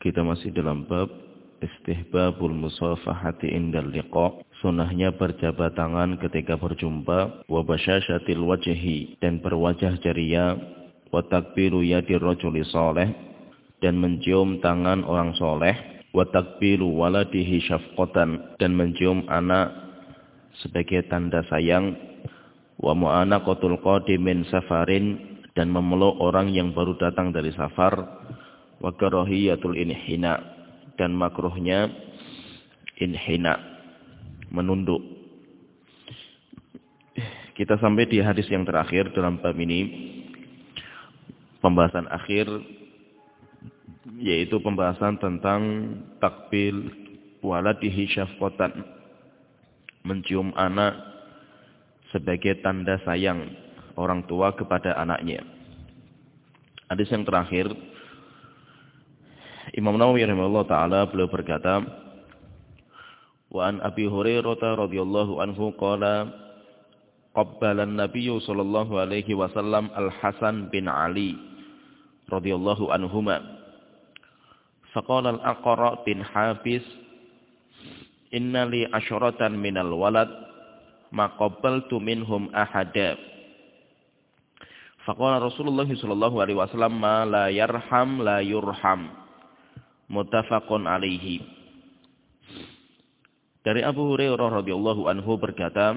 Kita masih dalam bab istihbabul musafahati indal liqa. Sunnahnya berjabat tangan ketika berjumpa. Wa basyasyatil wajhi. Dan berwajah ceria. Wa takbiru yadi rajuli soleh. Dan mencium tangan orang soleh. Wa takbiru waladihi syafqatan. Dan mencium anak sebagai tanda sayang. Wa mu'anaqatul qadimin safarin. Dan memeluk orang yang baru datang dari safar wa karahiyatul inhina dan makruhnya inhina menunduk. Kita sampai di hadis yang terakhir dalam bab ini pembahasan akhir yaitu pembahasan tentang takbil waladihi syafqatan mencium anak sebagai tanda sayang orang tua kepada anaknya. Hadis yang terakhir Imam Nawawi rahimahullah taala beliau berkata, "Wa an Abi Hurairah radhiyallahu anhu qala qabbala an-nabiy sallallahu alaihi wasallam Al-Hasan bin Ali radhiyallahu anhuma." Faqala al-Aqra bin Habis, "Inna li asyratan minal walad ma qabbaltu minhum ahada." Faqala Rasulullah sallallahu alaihi wasallam, "Ma la yarham la yurham." Muttafaqun alaihi. Dari Abu Hurairah radhiyallahu anhu berkata,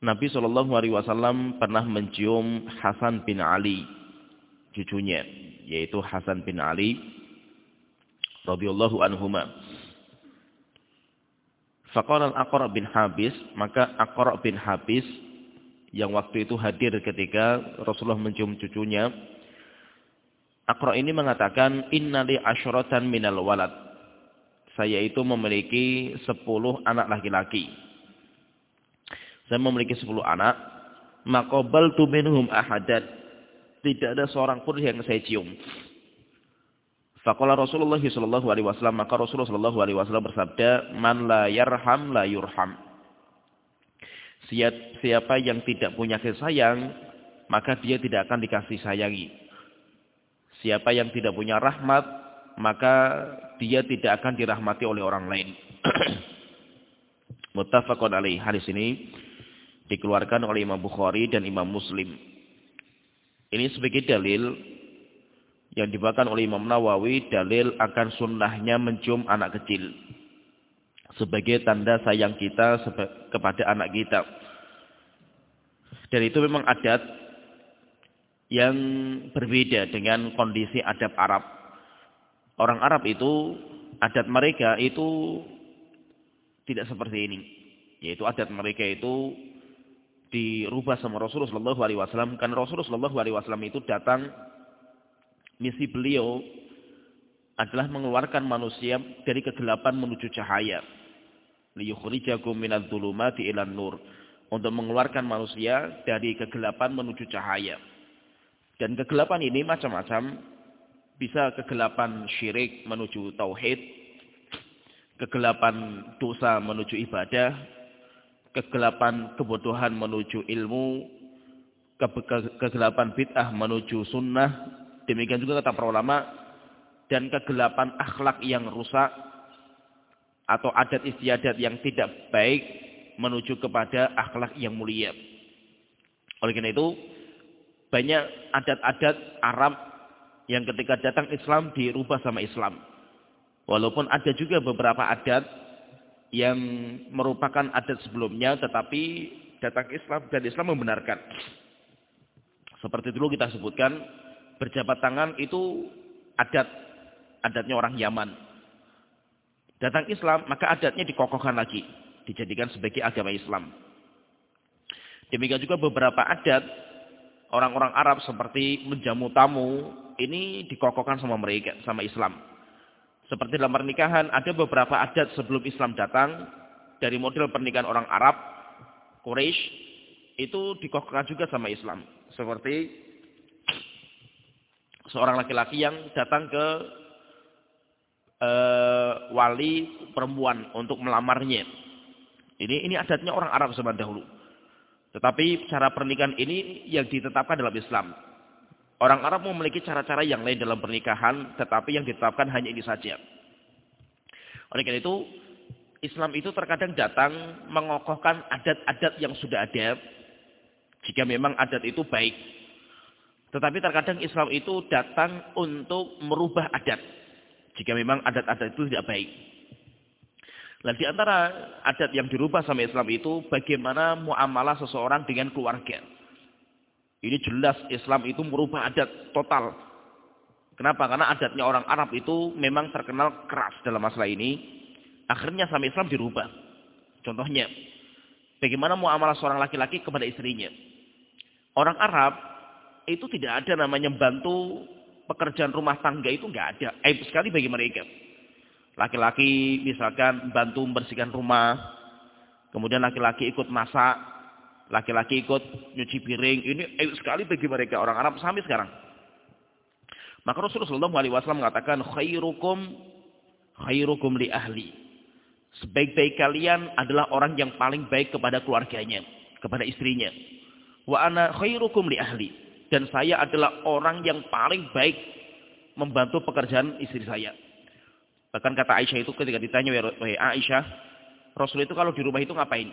Nabi Shallallahu alaihi wasallam pernah mencium Hasan bin Ali, cucunya, yaitu Hasan bin Ali radhiyallahu anhuma. Faqala al-Aqra bin Habis, maka Aqra bin Habis yang waktu itu hadir ketika Rasulullah mencium cucunya, Akra ini mengatakan innali asyratan minal walad. Saya itu memiliki sepuluh anak laki-laki. Saya memiliki sepuluh anak. Makobal tu minhum ahadat. Tidak ada seorang pun yang saya cium. Fakola Rasulullah sallallahu alaihi wasallam maka Rasulullah sallallahu alaihi wasallam bersabda, "Man la yarham la yurham." Siapa yang tidak punya kasih sayang, maka dia tidak akan dikasih sayangi. Siapa yang tidak punya rahmat, maka dia tidak akan dirahmati oleh orang lain. Muttafaqun alaih. Hadis ini dikeluarkan oleh Imam Bukhari dan Imam Muslim. Ini sebagai dalil yang dibawakan oleh Imam Nawawi, dalil akan sunnahnya mencium anak kecil. Sebagai tanda sayang kita kepada anak kita. Dan itu memang adat yang berbeda dengan kondisi adab Arab. Orang Arab itu, adat mereka itu tidak seperti ini. Yaitu adat mereka itu dirubah sama Rasulullah Shallallahu Alaihi. Karena Rasulullah Wasallam itu datang, misi beliau adalah mengeluarkan manusia dari kegelapan menuju cahaya. Liyukhrijakum minadz dzulumati ilan nur. Untuk mengeluarkan manusia dari kegelapan menuju cahaya. Dan kegelapan ini macam-macam. Bisa kegelapan syirik menuju tauhid. Kegelapan dosa menuju ibadah. Kegelapan kebodohan menuju ilmu. Kegelapan bid'ah menuju sunnah. Demikian juga kata para ulama. Dan kegelapan akhlak yang rusak. Atau adat istiadat yang tidak baik. Menuju kepada akhlak yang mulia. Oleh karena itu, banyak adat-adat Arab yang ketika datang Islam dirubah sama Islam. Walaupun ada juga beberapa adat yang merupakan adat sebelumnya tetapi datang Islam dan Islam membenarkan. Seperti dulu kita sebutkan berjabat tangan itu adat adatnya orang Yaman. Datang Islam maka adatnya dikokohkan lagi, dijadikan sebagai agama Islam. Demikian juga beberapa adat orang-orang Arab seperti menjamu tamu ini dikokokkan sama mereka sama Islam. Seperti dalam pernikahan ada beberapa adat sebelum Islam datang dari model pernikahan orang Arab Quraisy itu dikokokkan juga sama Islam. Seperti seorang laki-laki yang datang ke uh, wali perempuan untuk melamarnya. Ini ini adatnya orang Arab zaman dahulu. Tetapi cara pernikahan ini yang ditetapkan dalam Islam. Orang Arab memiliki cara-cara yang lain dalam pernikahan, tetapi yang ditetapkan hanya ini saja. Oleh karena itu, Islam itu terkadang datang mengokohkan adat-adat yang sudah ada, jika memang adat itu baik. Tetapi terkadang Islam itu datang untuk merubah adat, jika memang adat-adat itu tidak baik. Nah, di antara adat yang dirubah sama Islam itu bagaimana muamalah seseorang dengan keluarga. Ini jelas Islam itu merubah adat total. Kenapa? Karena adatnya orang Arab itu memang terkenal keras dalam masalah ini. Akhirnya sama Islam dirubah. Contohnya, bagaimana muamalah seorang laki-laki kepada istrinya. Orang Arab itu tidak ada namanya bantu pekerjaan rumah tangga itu nggak ada. Aib sekali bagi mereka. Laki-laki misalkan bantu membersihkan rumah, kemudian laki-laki ikut masak, laki-laki ikut nyuci piring. Ini aib sekali bagi mereka orang Arab sampai sekarang. Maka Rasulullah SAW mengatakan khairukum khairukum li ahli. Sebaik-baik kalian adalah orang yang paling baik kepada keluarganya, kepada istrinya. Wa ana khairukum li ahli. Dan saya adalah orang yang paling baik membantu pekerjaan istri saya. Bahkan kata Aisyah itu ketika ditanya, wahai Aisyah, Rasul itu kalau di rumah itu ngapain?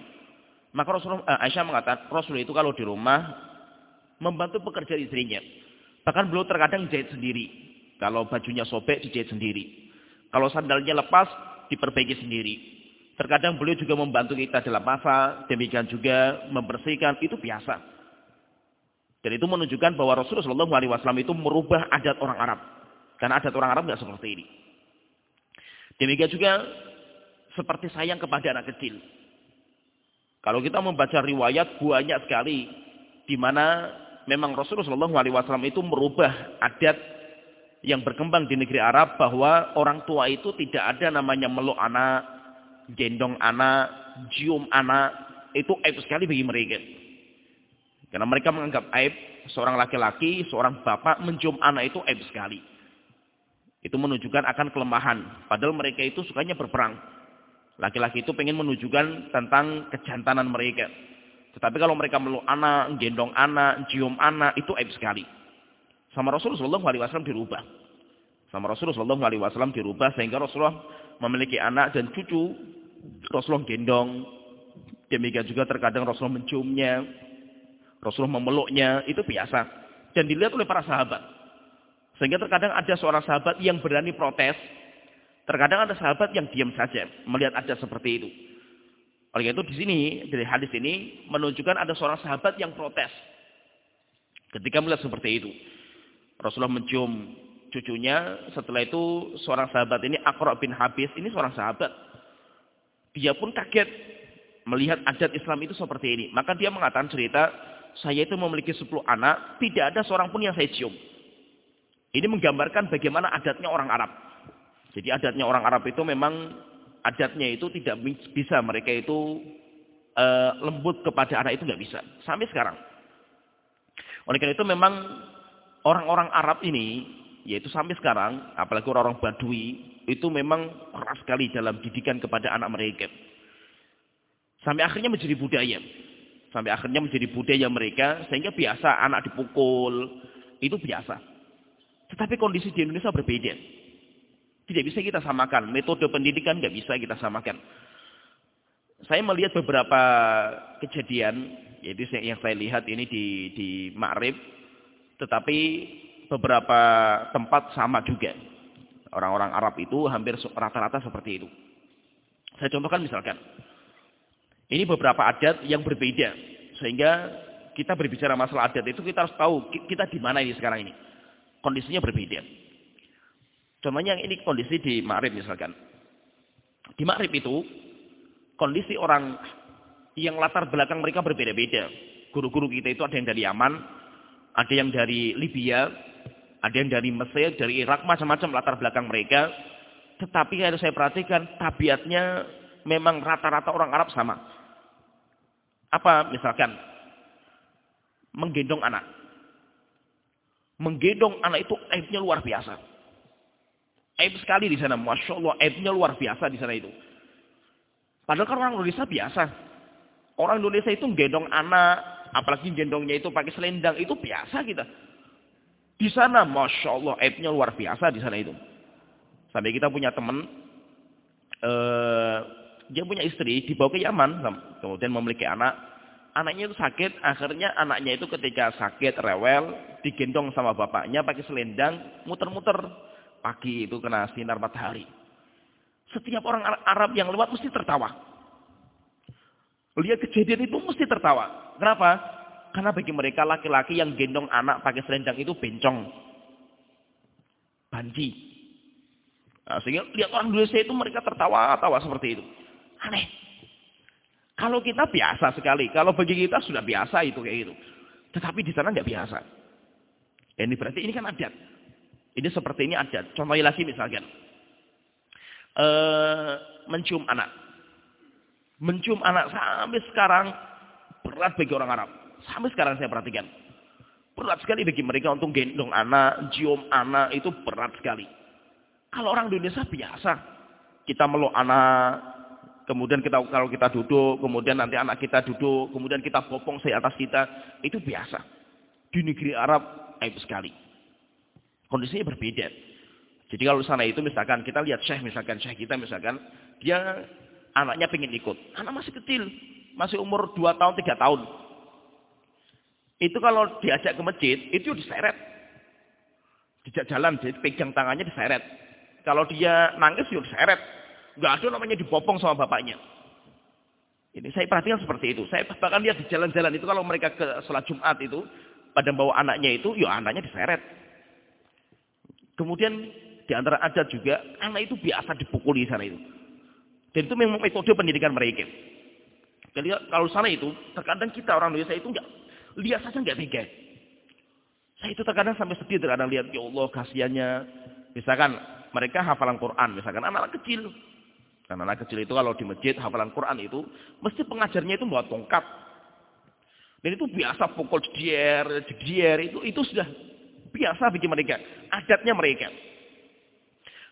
Maka Rasul, eh, Aisyah mengatakan, Rasul itu kalau di rumah membantu pekerjaan istrinya. Bahkan beliau terkadang jahit sendiri. Kalau bajunya sobek, dijahit sendiri. Kalau sandalnya lepas, diperbaiki sendiri. Terkadang beliau juga membantu kita dalam masa, demikian juga membersihkan, itu biasa. Dan itu menunjukkan bahwa Rasulullah SAW itu merubah adat orang Arab. Karena adat orang Arab nggak seperti ini. Demikian juga seperti sayang kepada anak kecil. Kalau kita membaca riwayat banyak sekali di mana memang Rasulullah SAW itu merubah adat yang berkembang di negeri Arab bahwa orang tua itu tidak ada namanya meluk anak, gendong anak, cium anak, itu aib sekali bagi mereka. Karena mereka menganggap aib seorang laki-laki, seorang bapak mencium anak itu aib sekali. Itu menunjukkan akan kelemahan. Padahal mereka itu sukanya berperang. Laki-laki itu pengen menunjukkan tentang kejantanan mereka. Tetapi kalau mereka meluk anak, gendong anak, cium anak, itu aib sekali. Sama Rasulullah SAW dirubah. Sama Rasulullah SAW dirubah sehingga Rasulullah memiliki anak dan cucu. Rasulullah gendong. Demikian juga terkadang Rasulullah menciumnya. Rasulullah memeluknya. Itu biasa. Dan dilihat oleh para sahabat. Sehingga terkadang ada seorang sahabat yang berani protes. Terkadang ada sahabat yang diam saja melihat ada seperti itu. Oleh itu di sini dari hadis ini menunjukkan ada seorang sahabat yang protes. Ketika melihat seperti itu. Rasulullah mencium cucunya. Setelah itu seorang sahabat ini Akra bin Habis. Ini seorang sahabat. Dia pun kaget melihat adat Islam itu seperti ini. Maka dia mengatakan cerita. Saya itu memiliki 10 anak. Tidak ada seorang pun yang saya cium. Ini menggambarkan bagaimana adatnya orang Arab. Jadi adatnya orang Arab itu memang adatnya itu tidak bisa mereka itu e, lembut kepada anak itu nggak bisa sampai sekarang. Oleh karena itu memang orang-orang Arab ini yaitu sampai sekarang apalagi orang-orang Badui itu memang keras sekali dalam didikan kepada anak mereka. Sampai akhirnya menjadi budaya. Sampai akhirnya menjadi budaya mereka sehingga biasa anak dipukul itu biasa. Tetapi kondisi di Indonesia berbeda. Tidak bisa kita samakan. Metode pendidikan tidak bisa kita samakan. Saya melihat beberapa kejadian, yaitu yang saya lihat ini di, di Ma'rib, tetapi beberapa tempat sama juga. Orang-orang Arab itu hampir rata-rata seperti itu. Saya contohkan misalkan, ini beberapa adat yang berbeda, sehingga kita berbicara masalah adat itu kita harus tahu kita di mana ini sekarang ini kondisinya berbeda. Contohnya yang ini kondisi di Ma'rib misalkan. Di Ma'rib itu, kondisi orang yang latar belakang mereka berbeda-beda. Guru-guru kita itu ada yang dari Yaman, ada yang dari Libya, ada yang dari Mesir, dari Irak, macam-macam latar belakang mereka. Tetapi kalau saya perhatikan, tabiatnya memang rata-rata orang Arab sama. Apa misalkan? Menggendong anak menggendong anak itu aibnya luar biasa. Aib sekali di sana, masya Allah, aibnya luar biasa di sana itu. Padahal kan orang Indonesia biasa. Orang Indonesia itu menggendong anak, apalagi gendongnya itu pakai selendang, itu biasa kita. Di sana, Masya Allah, aibnya luar biasa di sana itu. Sampai kita punya teman, eh, dia punya istri, dibawa ke Yaman, kemudian memiliki anak. Anaknya itu sakit, akhirnya anaknya itu ketika sakit, rewel, digendong sama bapaknya pakai selendang, muter-muter. Pagi itu kena sinar matahari. Setiap orang Arab yang lewat mesti tertawa. Lihat kejadian itu mesti tertawa. Kenapa? Karena bagi mereka laki-laki yang gendong anak pakai selendang itu bencong. Banji. Nah, sehingga lihat orang Indonesia itu mereka tertawa-tawa seperti itu. Aneh. Kalau kita biasa sekali. Kalau bagi kita sudah biasa itu kayak gitu. Tetapi di sana nggak biasa. Ini berarti ini kan adat. Ini seperti ini adat. Contohnya lagi misalkan. Uh, mencium anak. Mencium anak sampai sekarang berat bagi orang Arab. Sampai sekarang saya perhatikan. Berat sekali bagi mereka untuk gendong anak, cium anak, itu berat sekali. Kalau orang Indonesia biasa. Kita meluk anak, kemudian kita kalau kita duduk, kemudian nanti anak kita duduk, kemudian kita bopong saya atas kita, itu biasa. Di negeri Arab, aib sekali. Kondisinya berbeda. Jadi kalau sana itu misalkan kita lihat syekh misalkan syekh kita misalkan dia anaknya pengen ikut. Anak masih kecil, masih umur 2 tahun, 3 tahun. Itu kalau diajak ke masjid, itu diseret. Dijak jalan, jadi pegang tangannya diseret. Kalau dia nangis, ya diseret. Nggak ada namanya dibopong sama bapaknya. Ini saya perhatikan seperti itu. Saya bahkan lihat di jalan-jalan itu kalau mereka ke sholat Jumat itu, pada bawa anaknya itu, ya anaknya diseret. Kemudian di antara adat juga, anak itu biasa dipukuli di sana itu. Dan itu memang metode pendidikan mereka. Jadi kalau sana itu, terkadang kita orang Indonesia itu enggak lihat saja nggak tega. Saya itu terkadang sampai sedih terkadang lihat, ya Allah kasihannya. Misalkan mereka hafalan Quran, misalkan anak-anak kecil. Karena anak kecil itu kalau di masjid hafalan Quran itu, mesti pengajarnya itu buat tongkat. Dan itu biasa pukul jedier, jedier, itu itu sudah biasa bagi mereka. Adatnya mereka.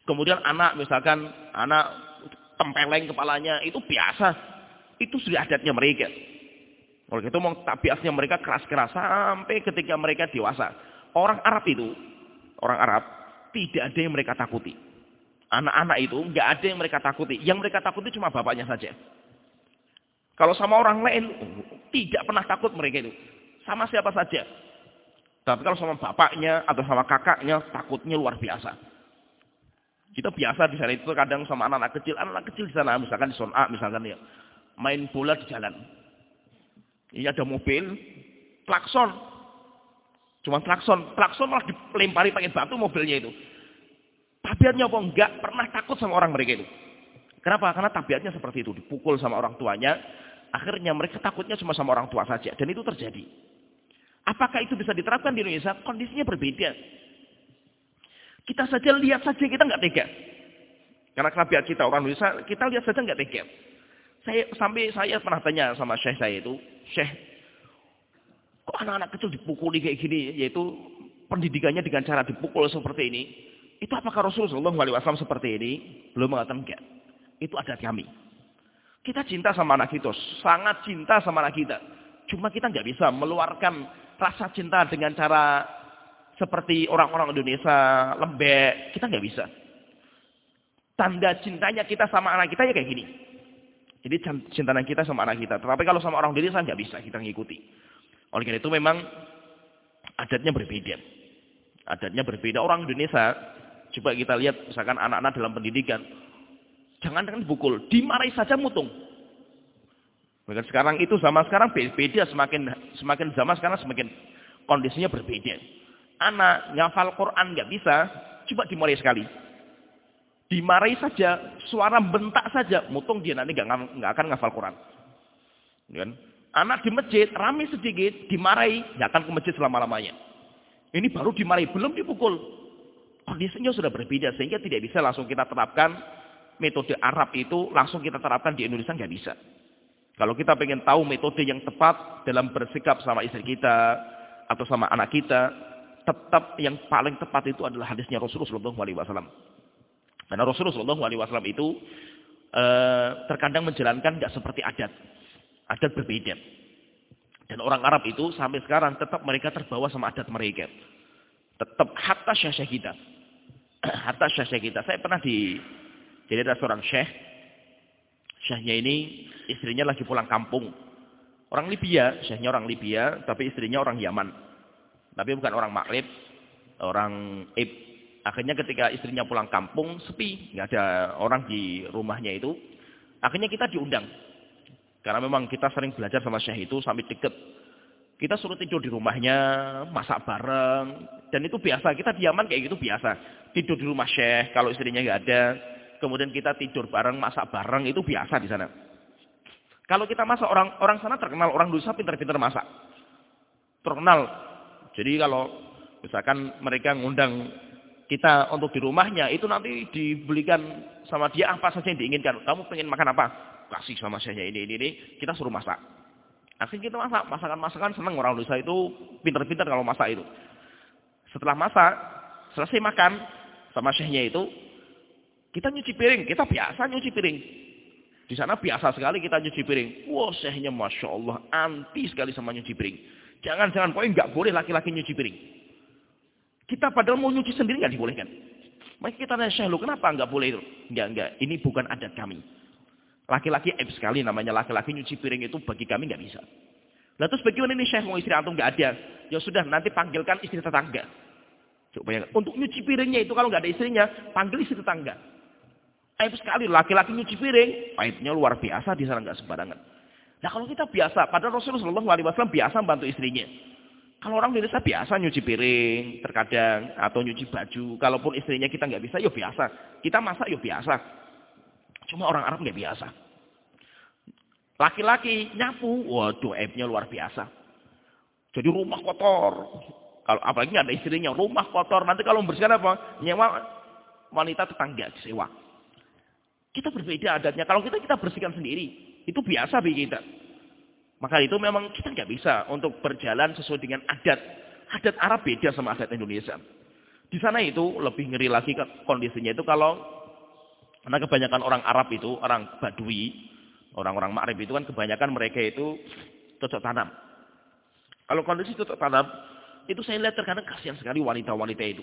Kemudian anak misalkan, anak tempeleng kepalanya, itu biasa. Itu sudah adatnya mereka. Gitu mau tabiatnya mereka keras-keras sampai ketika mereka dewasa. Orang Arab itu, orang Arab tidak ada yang mereka takuti. Anak-anak itu nggak ada yang mereka takuti. Yang mereka takuti cuma bapaknya saja. Kalau sama orang lain tidak pernah takut mereka itu. Sama siapa saja. Tapi kalau sama bapaknya atau sama kakaknya takutnya luar biasa. Kita biasa di sana itu kadang sama anak-anak kecil, anak-anak kecil di sana misalkan di zona misalkan ya main bola di jalan. Ini ada mobil, klakson. Cuma klakson. Klakson malah dilempari pakai batu mobilnya itu. Tabiatnya apa? Enggak pernah takut sama orang mereka itu. Kenapa? Karena tabiatnya seperti itu. Dipukul sama orang tuanya. Akhirnya mereka takutnya cuma sama orang tua saja. Dan itu terjadi. Apakah itu bisa diterapkan di Indonesia? Kondisinya berbeda. Kita saja lihat saja kita nggak tega. Karena tabiat kita orang Indonesia, kita lihat saja nggak tega. Saya sampai saya pernah tanya sama syekh saya itu, syekh, kok anak-anak kecil dipukuli kayak gini, yaitu pendidikannya dengan cara dipukul seperti ini. Itu apakah Rasulullah SAW seperti ini? Belum mengatakan enggak. Itu adat kami. Kita cinta sama anak kita, sangat cinta sama anak kita. Cuma kita nggak bisa meluarkan rasa cinta dengan cara seperti orang-orang Indonesia lembek. Kita nggak bisa. Tanda cintanya kita sama anak kita ya kayak gini. Jadi cintaan kita sama anak kita. Tetapi kalau sama orang Indonesia nggak bisa kita ngikuti. Oleh karena itu memang adatnya berbeda. Adatnya berbeda. Orang Indonesia, coba kita lihat misalkan anak-anak dalam pendidikan. Jangan dengan pukul, dimarahi saja mutung. Bahkan sekarang itu zaman sekarang beda, semakin semakin zaman sekarang semakin kondisinya berbeda. Anak ngafal Quran nggak bisa, coba dimarahi sekali dimarahi saja, suara bentak saja, mutung dia nanti nggak nggak akan ngafal Quran. Kan? Anak di masjid rame sedikit, dimarahi, nggak akan ke masjid selama lamanya. Ini baru dimarahi, belum dipukul. Kondisinya sudah berbeda sehingga tidak bisa langsung kita terapkan metode Arab itu langsung kita terapkan di Indonesia nggak bisa. Kalau kita pengen tahu metode yang tepat dalam bersikap sama istri kita atau sama anak kita, tetap yang paling tepat itu adalah hadisnya Rasulullah SAW. Karena Rasulullah SAW itu e, terkadang menjalankan tidak seperti adat. Adat berbeda. Dan orang Arab itu sampai sekarang tetap mereka terbawa sama adat mereka. Tetap hatta syekh kita. hatta syekh kita. Saya pernah di jadi ada seorang syekh. Syekhnya ini istrinya lagi pulang kampung. Orang Libya, syekhnya orang Libya, tapi istrinya orang Yaman. Tapi bukan orang Maghrib, orang Ib. Akhirnya ketika istrinya pulang kampung, sepi. nggak ada orang di rumahnya itu. Akhirnya kita diundang. Karena memang kita sering belajar sama syekh itu sampai deket. Kita suruh tidur di rumahnya, masak bareng. Dan itu biasa, kita diaman kayak gitu biasa. Tidur di rumah syekh, kalau istrinya nggak ada. Kemudian kita tidur bareng, masak bareng, itu biasa di sana. Kalau kita masak, orang orang sana terkenal, orang dosa pintar-pintar masak. Terkenal. Jadi kalau misalkan mereka ngundang kita untuk di rumahnya, itu nanti dibelikan sama dia apa saja yang diinginkan. Kamu pengen makan apa? Kasih sama saya ini, ini, ini. Kita suruh masak. Akhirnya kita masak. Masakan-masakan senang orang Indonesia itu pintar-pintar kalau masak itu. Setelah masak, selesai makan sama syekhnya itu, kita nyuci piring. Kita biasa nyuci piring. Di sana biasa sekali kita nyuci piring. Wah, syekhnya Masya Allah, anti sekali sama nyuci piring. Jangan-jangan, pokoknya nggak boleh laki-laki nyuci piring. Kita padahal mau nyuci sendiri nggak dibolehkan. Maka kita tanya Syekh, lu kenapa nggak boleh itu? Enggak, enggak. Ini bukan adat kami. Laki-laki aib sekali namanya laki-laki nyuci piring itu bagi kami nggak bisa. Lalu terus bagaimana ini Syekh mau istri antum nggak ada? Ya sudah, nanti panggilkan istri tetangga. Coba bayangkan. Untuk nyuci piringnya itu kalau nggak ada istrinya, panggil istri tetangga. Aib sekali laki-laki nyuci piring, aibnya luar biasa di sana nggak sembarangan. Nah kalau kita biasa, padahal Rasulullah SAW biasa membantu istrinya. Kalau orang Indonesia biasa nyuci piring, terkadang atau nyuci baju. Kalaupun istrinya kita nggak bisa, ya biasa. Kita masak, ya biasa. Cuma orang Arab nggak biasa. Laki-laki nyapu, waduh, aibnya luar biasa. Jadi rumah kotor. Kalau apalagi ada istrinya, rumah kotor. Nanti kalau membersihkan apa? Nyewa wanita tetangga disewa. Kita berbeda adatnya. Kalau kita kita bersihkan sendiri, itu biasa bagi kita. Maka itu memang kita nggak bisa untuk berjalan sesuai dengan adat. Adat Arab beda sama adat Indonesia. Di sana itu lebih ngeri lagi kondisinya itu kalau karena kebanyakan orang Arab itu, orang Badui, orang-orang Ma'rib itu kan kebanyakan mereka itu cocok tanam. Kalau kondisi cocok tanam, itu saya lihat terkadang kasihan sekali wanita-wanita itu.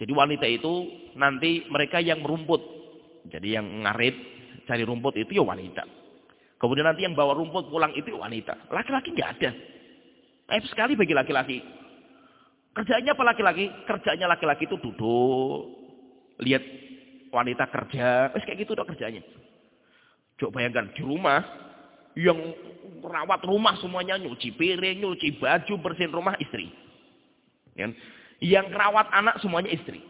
Jadi wanita itu nanti mereka yang merumput. Jadi yang ngarit, cari rumput itu ya wanita. Kemudian nanti yang bawa rumput pulang itu wanita. Laki-laki nggak ada. Aib sekali bagi laki-laki. Kerjanya apa laki-laki? Kerjanya laki-laki itu duduk, lihat wanita kerja, wes kayak gitu dong kerjanya. Coba bayangkan di rumah yang rawat rumah semuanya nyuci piring, nyuci baju, bersihin rumah istri. Ya. Yang rawat anak semuanya istri.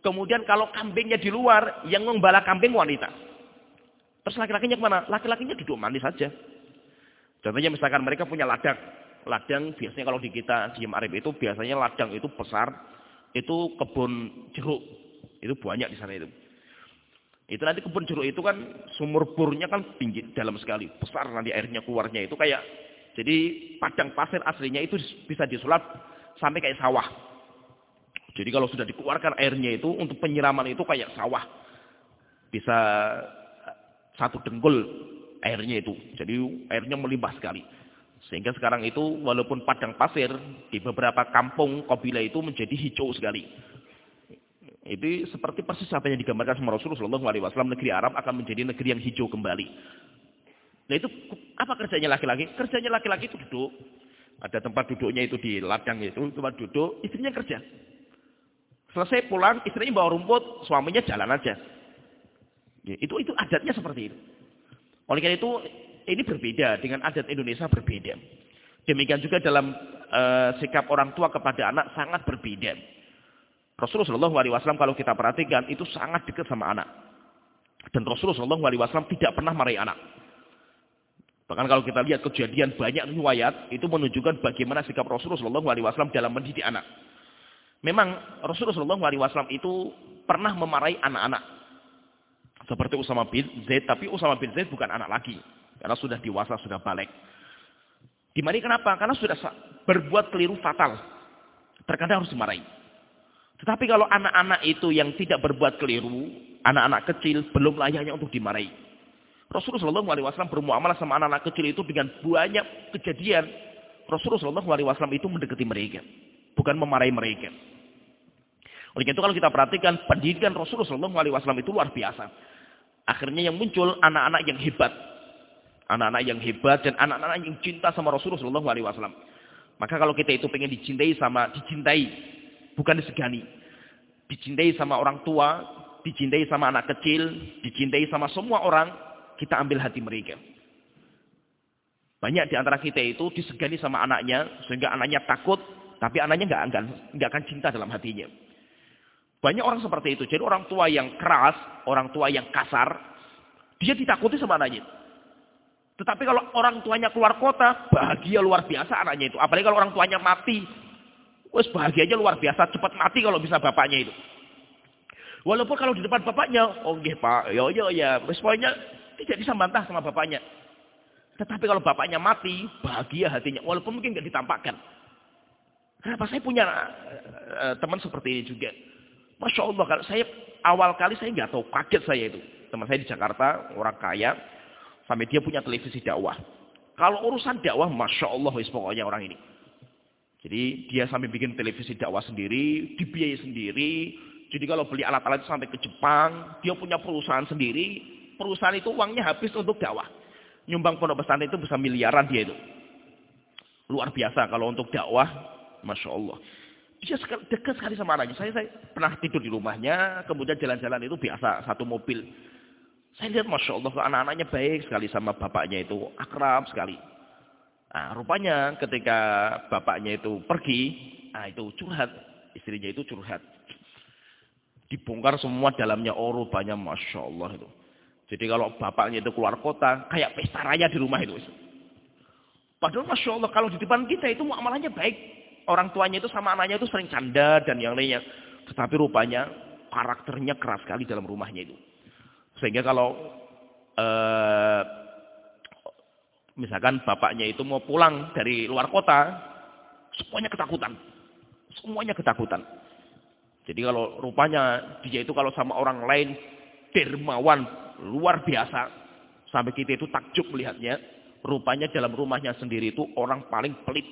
Kemudian kalau kambingnya di luar, yang membala kambing wanita. Terus laki-lakinya ke mana? Laki-lakinya duduk manis saja. Contohnya misalkan mereka punya ladang. Ladang biasanya kalau di kita di Arif itu biasanya ladang itu besar. Itu kebun jeruk. Itu banyak di sana itu. Itu nanti kebun jeruk itu kan sumur burnya kan tinggi dalam sekali. Besar nanti airnya keluarnya itu kayak. Jadi padang pasir aslinya itu bisa disulap sampai kayak sawah. Jadi kalau sudah dikeluarkan airnya itu untuk penyiraman itu kayak sawah. Bisa satu dengkul airnya itu. Jadi airnya melimpah sekali. Sehingga sekarang itu walaupun padang pasir di beberapa kampung kabilah itu menjadi hijau sekali. Itu seperti persis apa yang digambarkan sama Rasulullah SAW. Negeri Arab akan menjadi negeri yang hijau kembali. Nah itu apa kerjanya laki-laki? Kerjanya laki-laki itu duduk. Ada tempat duduknya itu di ladang itu. Tempat duduk, istrinya kerja. Selesai pulang, istrinya bawa rumput, suaminya jalan aja. Ya, itu itu adatnya seperti itu. Oleh karena itu ini berbeda dengan adat Indonesia berbeda. Demikian juga dalam uh, sikap orang tua kepada anak sangat berbeda. Rasulullah SAW kalau kita perhatikan itu sangat dekat sama anak. Dan Rasulullah SAW tidak pernah marahi anak. Bahkan kalau kita lihat kejadian banyak riwayat itu menunjukkan bagaimana sikap Rasulullah SAW dalam mendidik anak. Memang Rasulullah SAW itu pernah memarahi anak-anak. Seperti Usama bin Zaid, tapi Usama bin Zaid bukan anak lagi. Karena sudah dewasa, sudah balik. Dimari kenapa? Karena sudah berbuat keliru fatal. Terkadang harus dimarahi. Tetapi kalau anak-anak itu yang tidak berbuat keliru, anak-anak kecil belum layaknya untuk dimarahi. Rasulullah SAW bermuamalah sama anak-anak kecil itu dengan banyak kejadian. Rasulullah SAW itu mendekati mereka. Bukan memarahi mereka. Oleh itu kalau kita perhatikan pendidikan Rasulullah SAW itu luar biasa. Akhirnya yang muncul anak-anak yang hebat. Anak-anak yang hebat dan anak-anak yang cinta sama Rasulullah SAW. Maka kalau kita itu pengen dicintai sama dicintai, bukan disegani. Dicintai sama orang tua, dicintai sama anak kecil, dicintai sama semua orang, kita ambil hati mereka. Banyak di antara kita itu disegani sama anaknya, sehingga anaknya takut, tapi anaknya nggak akan nggak akan cinta dalam hatinya. Banyak orang seperti itu. Jadi orang tua yang keras, orang tua yang kasar, dia ditakuti sama anaknya. Tetapi kalau orang tuanya keluar kota, bahagia luar biasa anaknya itu. Apalagi kalau orang tuanya mati, wes bahagianya luar biasa, cepat mati kalau bisa bapaknya itu. Walaupun kalau di depan bapaknya, oh nggih Pak, ya ya ya, wes pokoknya tidak bisa bantah sama bapaknya. Tetapi kalau bapaknya mati, bahagia hatinya. Walaupun mungkin nggak ditampakkan. Kenapa saya punya uh, teman seperti ini juga. Masya Allah, kalau saya awal kali saya nggak tahu, kaget saya itu. Teman saya di Jakarta, orang kaya, sampai dia punya televisi dakwah. Kalau urusan dakwah, Masya Allah, pokoknya orang ini. Jadi dia sampai bikin televisi dakwah sendiri, dibiayai sendiri. Jadi kalau beli alat-alat sampai ke Jepang, dia punya perusahaan sendiri. Perusahaan itu uangnya habis untuk dakwah nyumbang pondok pesantren itu bisa miliaran dia itu. Luar biasa kalau untuk dakwah, Masya Allah. Dia dekat sekali sama anaknya. Saya, saya pernah tidur di rumahnya, kemudian jalan-jalan itu biasa, satu mobil. Saya lihat Masya Allah, anak-anaknya baik sekali sama bapaknya itu, akrab sekali. Nah, rupanya ketika bapaknya itu pergi, nah itu curhat. Istrinya itu curhat. Dibongkar semua dalamnya, oh rupanya Masya Allah itu. Jadi kalau bapaknya itu keluar kota, kayak pesta raya di rumah itu. Padahal Masya Allah, kalau di depan kita itu muamalahnya baik. Orang tuanya itu sama anaknya itu sering canda dan yang lainnya. Tetapi rupanya karakternya keras sekali dalam rumahnya itu. Sehingga kalau eh, misalkan bapaknya itu mau pulang dari luar kota, semuanya ketakutan. Semuanya ketakutan. Jadi kalau rupanya dia itu kalau sama orang lain dermawan luar biasa. Sampai kita itu takjub melihatnya. Rupanya dalam rumahnya sendiri itu orang paling pelit.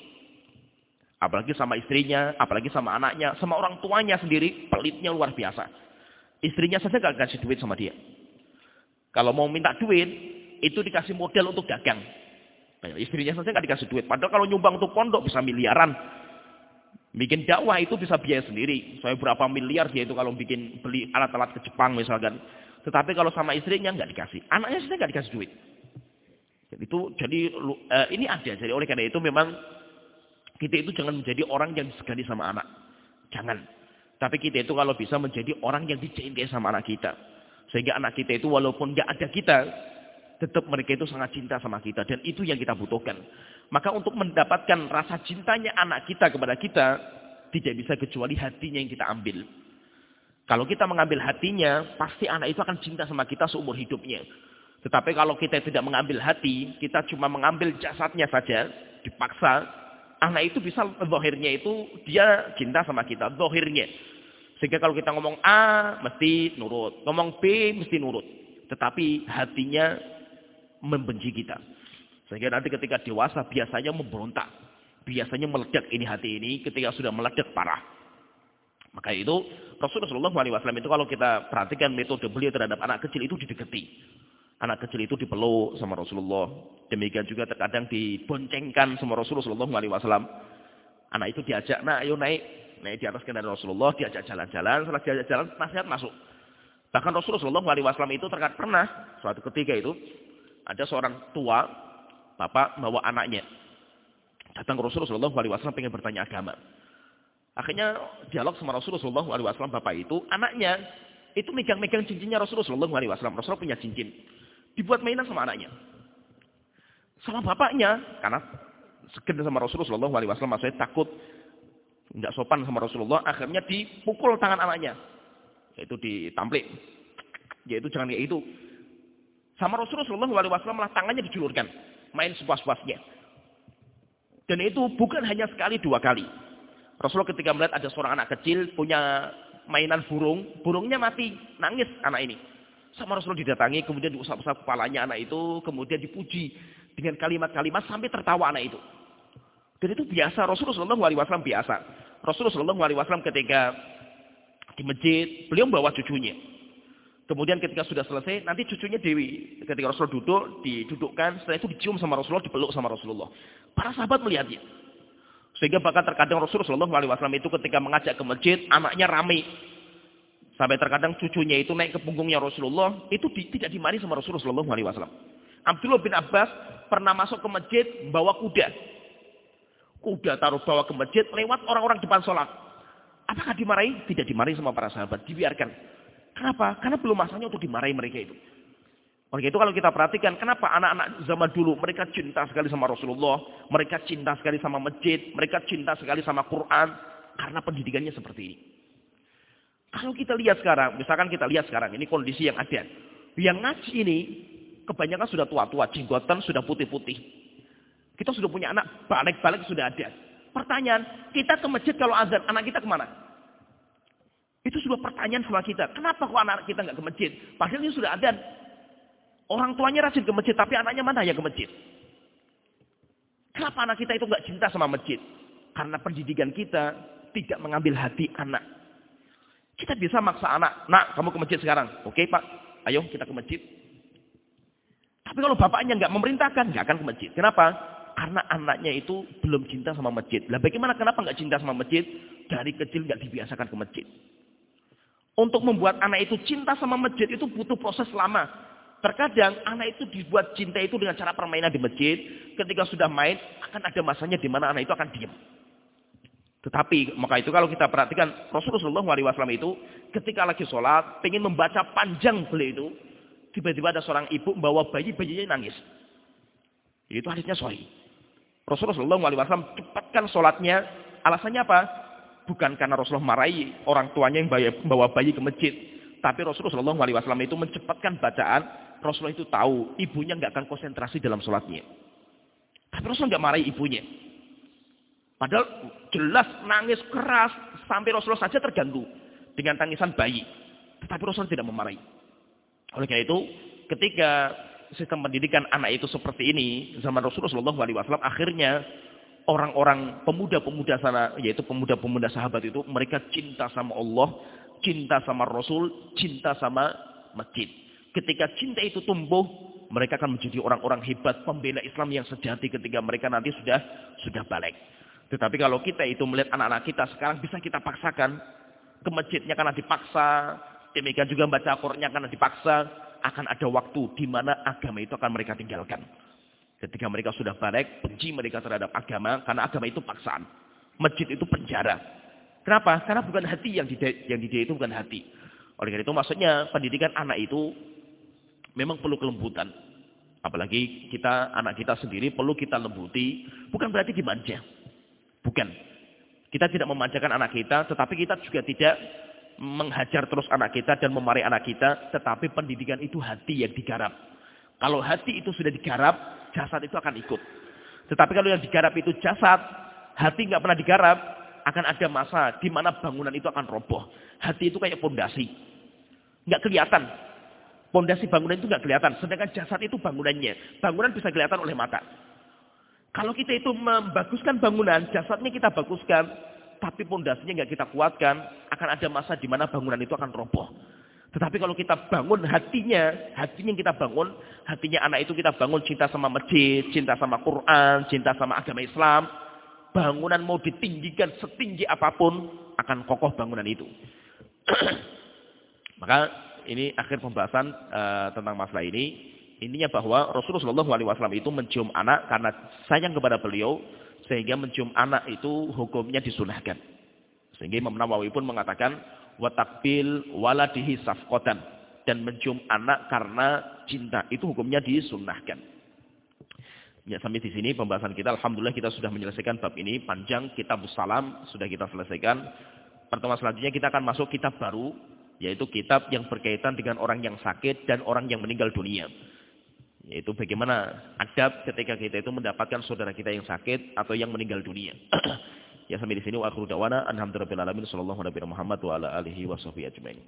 Apalagi sama istrinya, apalagi sama anaknya, sama orang tuanya sendiri, pelitnya luar biasa. Istrinya saja gak kasih duit sama dia. Kalau mau minta duit, itu dikasih model untuk dagang. Nah, istrinya saja gak dikasih duit. Padahal kalau nyumbang untuk pondok bisa miliaran. Bikin dakwah itu bisa biaya sendiri. Saya berapa miliar dia itu kalau bikin beli alat-alat ke Jepang misalkan. Tetapi kalau sama istrinya nggak dikasih. Anaknya sendiri nggak dikasih duit. Jadi itu jadi uh, ini ada. Jadi oleh karena itu memang kita itu jangan menjadi orang yang disegani sama anak. Jangan. Tapi kita itu kalau bisa menjadi orang yang dicintai sama anak kita. Sehingga anak kita itu walaupun nggak ada kita, tetap mereka itu sangat cinta sama kita. Dan itu yang kita butuhkan. Maka untuk mendapatkan rasa cintanya anak kita kepada kita, tidak bisa kecuali hatinya yang kita ambil. Kalau kita mengambil hatinya, pasti anak itu akan cinta sama kita seumur hidupnya. Tetapi kalau kita tidak mengambil hati, kita cuma mengambil jasadnya saja, dipaksa, anak itu bisa zohirnya itu dia cinta sama kita, zohirnya. Sehingga kalau kita ngomong A, mesti nurut. Ngomong B, mesti nurut. Tetapi hatinya membenci kita. Sehingga nanti ketika dewasa biasanya memberontak. Biasanya meledak ini hati ini ketika sudah meledak parah. Maka itu Rasulullah SAW itu kalau kita perhatikan metode beliau terhadap anak kecil itu didekati. Anak kecil itu dipeluk sama Rasulullah. Demikian juga terkadang diboncengkan sama Rasulullah SAW. Anak itu diajak, nah ayo naik. Naik di atas kendaraan Rasulullah, diajak jalan-jalan. Setelah diajak jalan, nasihat masuk. Bahkan Rasulullah SAW itu terkadang pernah, suatu ketika itu, ada seorang tua, bapak bawa anaknya. Datang ke Rasulullah SAW pengen bertanya agama. Akhirnya dialog sama Rasulullah SAW bapak itu, anaknya itu megang-megang cincinnya Rasulullah SAW. Rasulullah punya cincin. Dibuat mainan sama anaknya. Sama bapaknya, karena sekedar sama Rasulullah SAW, maksudnya takut nggak sopan sama Rasulullah, akhirnya dipukul tangan anaknya. Yaitu ditamplik. Yaitu jangan kayak itu. Sama Rasulullah SAW malah tangannya dijulurkan. Main sepuas-puasnya. Dan itu bukan hanya sekali dua kali. Rasulullah ketika melihat ada seorang anak kecil punya mainan burung, burungnya mati, nangis anak ini. Sama Rasulullah didatangi, kemudian diusap-usap kepalanya anak itu, kemudian dipuji dengan kalimat-kalimat sampai tertawa anak itu. Dan itu biasa, Rasulullah SAW biasa. Rasulullah SAW ketika di masjid, beliau membawa cucunya. Kemudian ketika sudah selesai, nanti cucunya Dewi. Ketika Rasul duduk, didudukkan, setelah itu dicium sama Rasulullah, dipeluk sama Rasulullah. Para sahabat melihatnya. Sehingga bahkan terkadang Rasulullah SAW itu ketika mengajak ke masjid, anaknya rame. Sampai terkadang cucunya itu naik ke punggungnya Rasulullah, itu di, tidak dimari sama Rasulullah SAW. Abdullah bin Abbas pernah masuk ke masjid, bawa kuda. Kuda taruh bawa ke masjid, lewat orang-orang depan sholat. Apakah dimarahi? Tidak dimarahi sama para sahabat, dibiarkan. Kenapa? Karena belum masanya untuk dimarahi mereka itu. Oleh itu kalau kita perhatikan, kenapa anak-anak zaman dulu mereka cinta sekali sama Rasulullah, mereka cinta sekali sama masjid, mereka cinta sekali sama Quran, karena pendidikannya seperti ini. Kalau kita lihat sekarang, misalkan kita lihat sekarang, ini kondisi yang ada. Yang ngaji ini, kebanyakan sudah tua-tua, jenggotan sudah putih-putih. Kita sudah punya anak, balik-balik sudah ada. Pertanyaan, kita ke masjid kalau azan, anak kita ke mana? Itu sudah pertanyaan sama kita. Kenapa kok anak kita nggak ke masjid? Padahal ini sudah ada. Orang tuanya rajin ke masjid, tapi anaknya mana yang ke masjid? Kenapa anak kita itu nggak cinta sama masjid? Karena pendidikan kita tidak mengambil hati anak. Kita bisa maksa anak, nak kamu ke masjid sekarang. Oke pak, ayo kita ke masjid. Tapi kalau bapaknya nggak memerintahkan, nggak akan ke masjid. Kenapa? Karena anaknya itu belum cinta sama masjid. Lah bagaimana kenapa nggak cinta sama masjid? Dari kecil nggak dibiasakan ke masjid. Untuk membuat anak itu cinta sama masjid itu butuh proses lama. Terkadang anak itu dibuat cinta itu dengan cara permainan di masjid. Ketika sudah main, akan ada masanya di mana anak itu akan diam. Tetapi maka itu kalau kita perhatikan Rasulullah SAW itu ketika lagi sholat, ingin membaca panjang beliau itu, tiba-tiba ada seorang ibu membawa bayi, bayinya nangis. Itu hadisnya sorry. Rasulullah SAW cepatkan sholatnya. Alasannya apa? Bukan karena Rasulullah marahi orang tuanya yang bawa bayi ke masjid. Tapi Rasulullah SAW itu mencepatkan bacaan. Rasulullah itu tahu ibunya nggak akan konsentrasi dalam sholatnya. Tapi Rasulullah nggak marahi ibunya. Padahal jelas nangis keras sampai Rasulullah saja terganggu dengan tangisan bayi. Tetapi Rasulullah tidak memarahi. Oleh karena itu, ketika sistem pendidikan anak itu seperti ini, zaman Rasulullah SAW, akhirnya orang-orang pemuda-pemuda sana, yaitu pemuda-pemuda sahabat itu, mereka cinta sama Allah, cinta sama Rasul, cinta sama masjid. Ketika cinta itu tumbuh, mereka akan menjadi orang-orang hebat, pembela Islam yang sejati ketika mereka nanti sudah sudah balik. Tetapi kalau kita itu melihat anak-anak kita sekarang bisa kita paksakan ke masjidnya karena dipaksa, demikian juga baca Al-Qur'annya karena dipaksa, akan ada waktu di mana agama itu akan mereka tinggalkan. Ketika mereka sudah balik, benci mereka terhadap agama, karena agama itu paksaan. Masjid itu penjara. Kenapa? Karena bukan hati yang di yang itu bukan hati. Oleh karena itu maksudnya pendidikan anak itu memang perlu kelembutan. Apalagi kita, anak kita sendiri perlu kita lembuti. Bukan berarti dimanja. Bukan. Kita tidak memanjakan anak kita, tetapi kita juga tidak menghajar terus anak kita dan memarahi anak kita. Tetapi pendidikan itu hati yang digarap. Kalau hati itu sudah digarap, jasad itu akan ikut. Tetapi kalau yang digarap itu jasad, hati nggak pernah digarap, akan ada masa di mana bangunan itu akan roboh. Hati itu kayak pondasi. Nggak kelihatan. Pondasi bangunan itu nggak kelihatan. Sedangkan jasad itu bangunannya. Bangunan bisa kelihatan oleh mata. Kalau kita itu membaguskan bangunan, jasadnya kita baguskan, tapi pondasinya nggak kita kuatkan, akan ada masa di mana bangunan itu akan roboh. Tetapi kalau kita bangun hatinya, hatinya yang kita bangun, hatinya anak itu kita bangun cinta sama masjid, cinta sama Quran, cinta sama agama Islam. Bangunan mau ditinggikan setinggi apa pun, akan kokoh bangunan itu. Maka ini akhir pembahasan uh, tentang masalah ini. Intinya bahwa Rasulullah SAW itu mencium anak karena sayang kepada beliau, sehingga mencium anak itu hukumnya disunahkan. Sehingga Imam Nawawi pun mengatakan, watakbil waladihi safqatan dan mencium anak karena cinta itu hukumnya disunnahkan. Ya sampai di sini pembahasan kita alhamdulillah kita sudah menyelesaikan bab ini panjang kitab salam sudah kita selesaikan. Pertemuan selanjutnya kita akan masuk kitab baru yaitu kitab yang berkaitan dengan orang yang sakit dan orang yang meninggal dunia. Yaitu bagaimana adab ketika kita itu mendapatkan saudara kita yang sakit atau yang meninggal dunia. Ya sampai di sini wa akhiru da'wana alhamdulillahi alamin sallallahu alaihi wa ala alihi wa sahbihi ajmain.